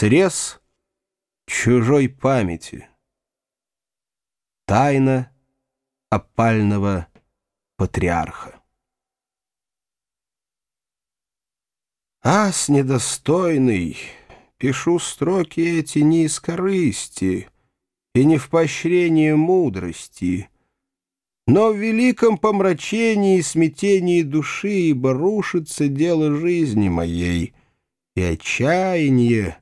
Срез чужой памяти. Тайна опального патриарха. Ас недостойный, пишу строки эти не из корысти и не в поощрении мудрости, но в великом помрачении и смятении души, ибо рушится дело жизни моей, и отчаяние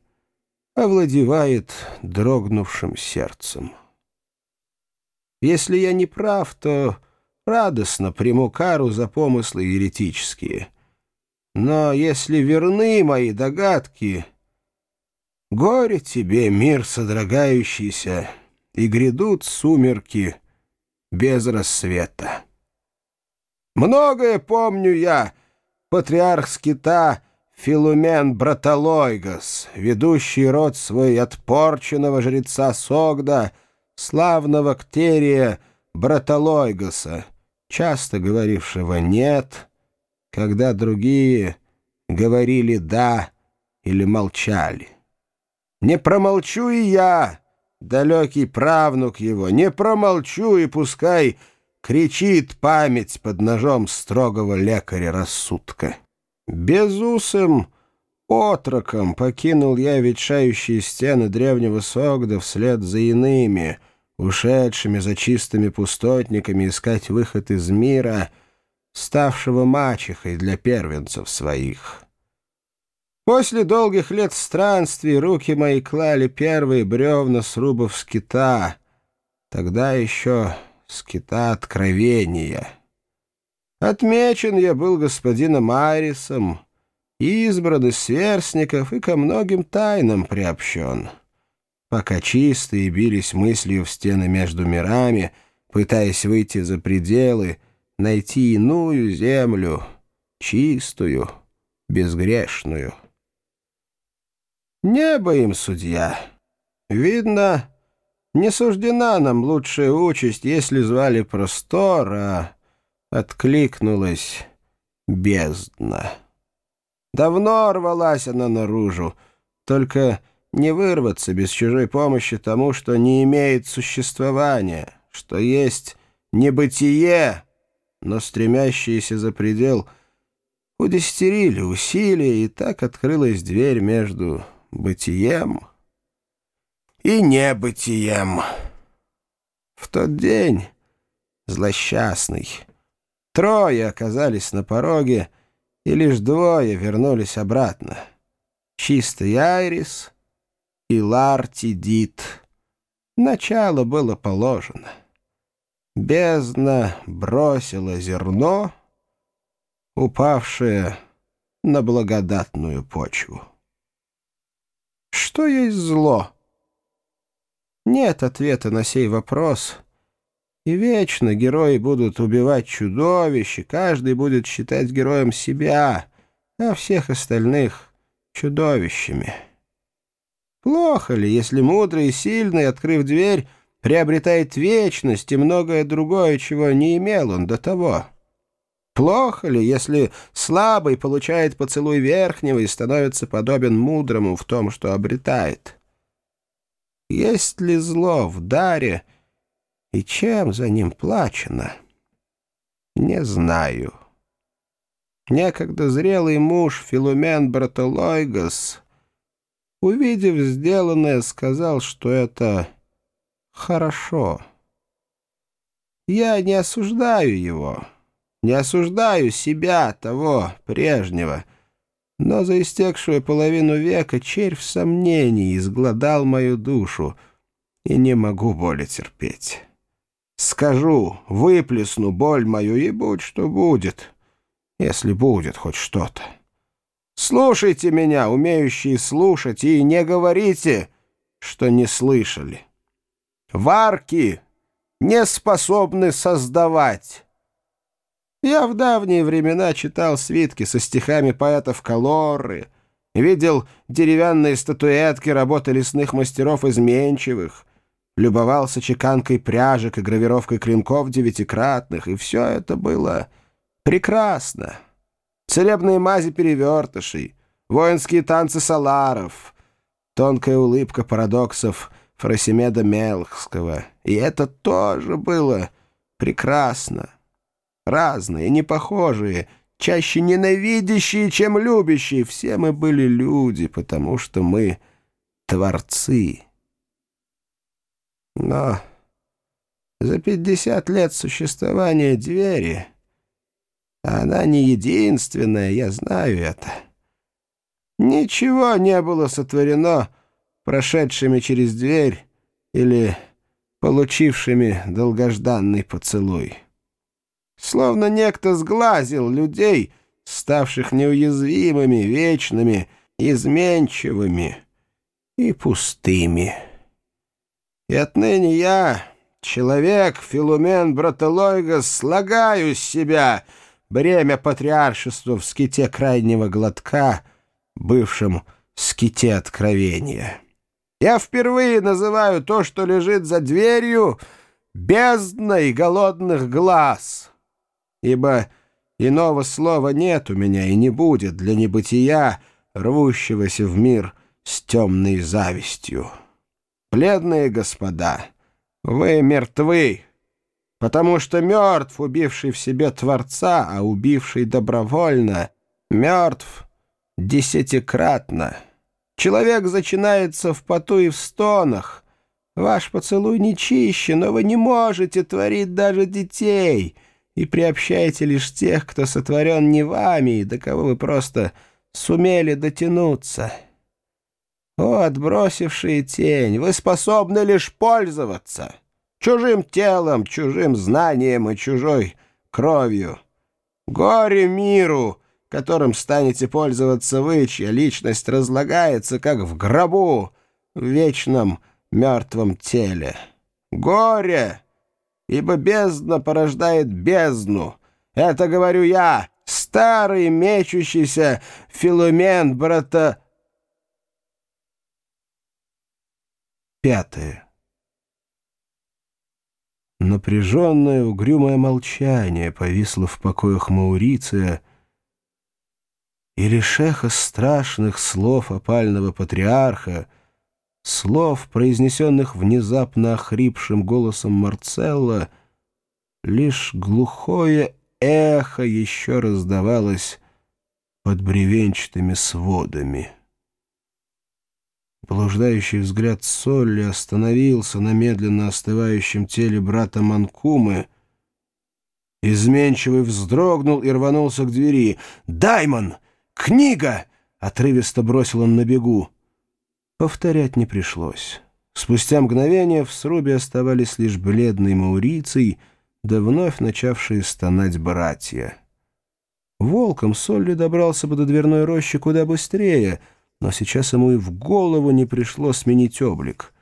овладевает дрогнувшим сердцем. Если я не прав, то радостно приму кару за помыслы еретические. Но если верны мои догадки, горе тебе, мир содрогающийся, и грядут сумерки без рассвета. Многое помню я, патриарх скита Филумен Браталойгас, ведущий род свой от порченного жреца Согда, славного Ктерия Браталойгаса, часто говорившего «нет», когда другие говорили «да» или молчали. Не промолчу и я, далекий правнук его, не промолчу и пускай кричит память под ножом строгого лекаря рассудка. Безусым отроком покинул я ветшающие стены древнего Согда вслед за иными, ушедшими за чистыми пустотниками искать выход из мира, ставшего мачехой для первенцев своих. После долгих лет странствий руки мои клали первые бревна срубов скита, тогда еще скита откровения. Отмечен я был господином Айрисом, избран из сверстников и ко многим тайнам приобщен. Пока чистые бились мыслью в стены между мирами, пытаясь выйти за пределы, найти иную землю, чистую, безгрешную. Небо им судья. Видно, не суждена нам лучшая участь, если звали простор, а откликнулась бездна. Давно рвалась она наружу, только не вырваться без чужой помощи тому, что не имеет существования, что есть небытие, но стремящиеся за предел удестерили усилия, и так открылась дверь между бытием и небытием. В тот день злосчастный — Трое оказались на пороге, и лишь двое вернулись обратно. Чистый Айрис и Ларти Дит. Начало было положено. Бездна бросила зерно, упавшее на благодатную почву. Что есть зло? Нет ответа на сей вопрос — и вечно герои будут убивать чудовищ, и каждый будет считать героем себя, а всех остальных — чудовищами. Плохо ли, если мудрый и сильный, открыв дверь, приобретает вечность и многое другое, чего не имел он до того? Плохо ли, если слабый получает поцелуй верхнего и становится подобен мудрому в том, что обретает? Есть ли зло в даре — и чем за ним плачено? Не знаю. Некогда зрелый муж Филумен Братолойгас, увидев сделанное, сказал, что это хорошо. Я не осуждаю его, не осуждаю себя, того, прежнего, но за истекшую половину века червь сомнений изгладал мою душу, и не могу более терпеть». Скажу, выплесну боль мою, и будь что будет, если будет хоть что-то. Слушайте меня, умеющие слушать, и не говорите, что не слышали. Варки не способны создавать. Я в давние времена читал свитки со стихами поэтов Калоры, видел деревянные статуэтки работы лесных мастеров изменчивых, любовался чеканкой пряжек и гравировкой клинков девятикратных, и все это было прекрасно. Целебные мази перевертышей, воинские танцы саларов, тонкая улыбка парадоксов Фросимеда Мелхского. И это тоже было прекрасно. Разные, непохожие, чаще ненавидящие, чем любящие. Все мы были люди, потому что мы творцы. Но за пятьдесят лет существования двери она не единственная, я знаю это. Ничего не было сотворено прошедшими через дверь или получившими долгожданный поцелуй. Словно некто сглазил людей, ставших неуязвимыми, вечными, изменчивыми и пустыми. И отныне я, человек Филумен Братолойгас, слагаю с себя бремя патриаршества в ските крайнего глотка, бывшем ските откровения. Я впервые называю то, что лежит за дверью, бездной голодных глаз, ибо иного слова нет у меня и не будет для небытия, рвущегося в мир с темной завистью. Бледные господа, вы мертвы, потому что мертв, убивший в себе Творца, а убивший добровольно, мертв десятикратно. Человек зачинается в поту и в стонах. Ваш поцелуй не чище, но вы не можете творить даже детей и приобщаете лишь тех, кто сотворен не вами и до кого вы просто сумели дотянуться». О, отбросившие тень, вы способны лишь пользоваться чужим телом, чужим знанием и чужой кровью. Горе миру, которым станете пользоваться вы, чья личность разлагается, как в гробу, в вечном мертвом теле. Горе, ибо бездна порождает бездну. Это говорю я, старый мечущийся Филумен брата Пятое. Напряженное, угрюмое молчание повисло в покоях Мауриция, и лишь эхо страшных слов опального патриарха, слов, произнесенных внезапно охрипшим голосом Марцелла, лишь глухое эхо еще раздавалось под бревенчатыми сводами. Блуждающий взгляд Солли остановился на медленно остывающем теле брата Манкумы. Изменчивый вздрогнул и рванулся к двери. «Даймон! Книга!» — отрывисто бросил он на бегу. Повторять не пришлось. Спустя мгновение в срубе оставались лишь бледный мауриций, да вновь начавшие стонать братья. Волком Солли добрался бы до дверной рощи куда быстрее — но сейчас ему и в голову не пришло сменить облик.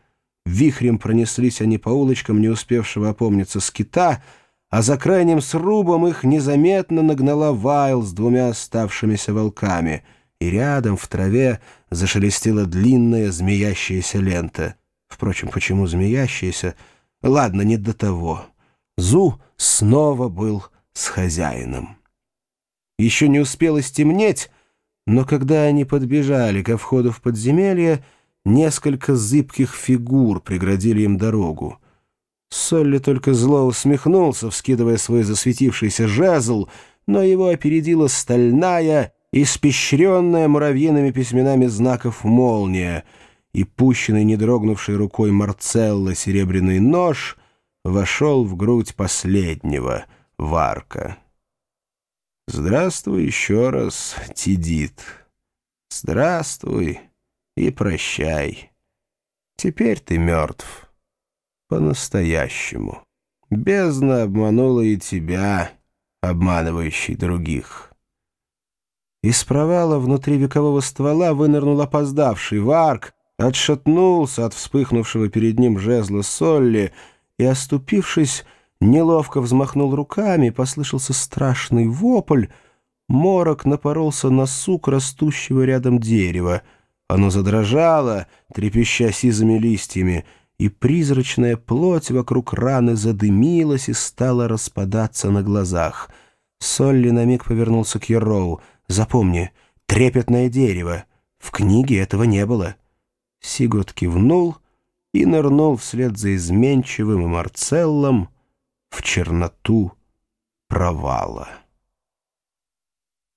Вихрем пронеслись они по улочкам, не успевшего опомниться скита, а за крайним срубом их незаметно нагнала Вайл с двумя оставшимися волками, и рядом в траве зашелестела длинная змеящаяся лента. Впрочем, почему змеящаяся? Ладно, не до того. Зу снова был с хозяином. Еще не успело стемнеть, но когда они подбежали ко входу в подземелье, несколько зыбких фигур преградили им дорогу. Солли только зло усмехнулся, вскидывая свой засветившийся жезл, но его опередила стальная, испещренная муравьиными письменами знаков молния, и пущенный недрогнувшей рукой Марцелла серебряный нож вошел в грудь последнего, Варка. Здравствуй еще раз, Тидит. Здравствуй и прощай. Теперь ты мертв. По-настоящему. Бездна обманула и тебя, обманывающий других. Из провала внутри векового ствола вынырнул опоздавший Варк, отшатнулся от вспыхнувшего перед ним жезла Солли и, оступившись, неловко взмахнул руками, послышался страшный вопль. Морок напоролся на сук растущего рядом дерева. Оно задрожало, трепеща сизыми листьями, и призрачная плоть вокруг раны задымилась и стала распадаться на глазах. Солли на миг повернулся к Ероу. «Запомни, трепетное дерево. В книге этого не было». Сигурд кивнул и нырнул вслед за изменчивым и Марцеллом в черноту провала.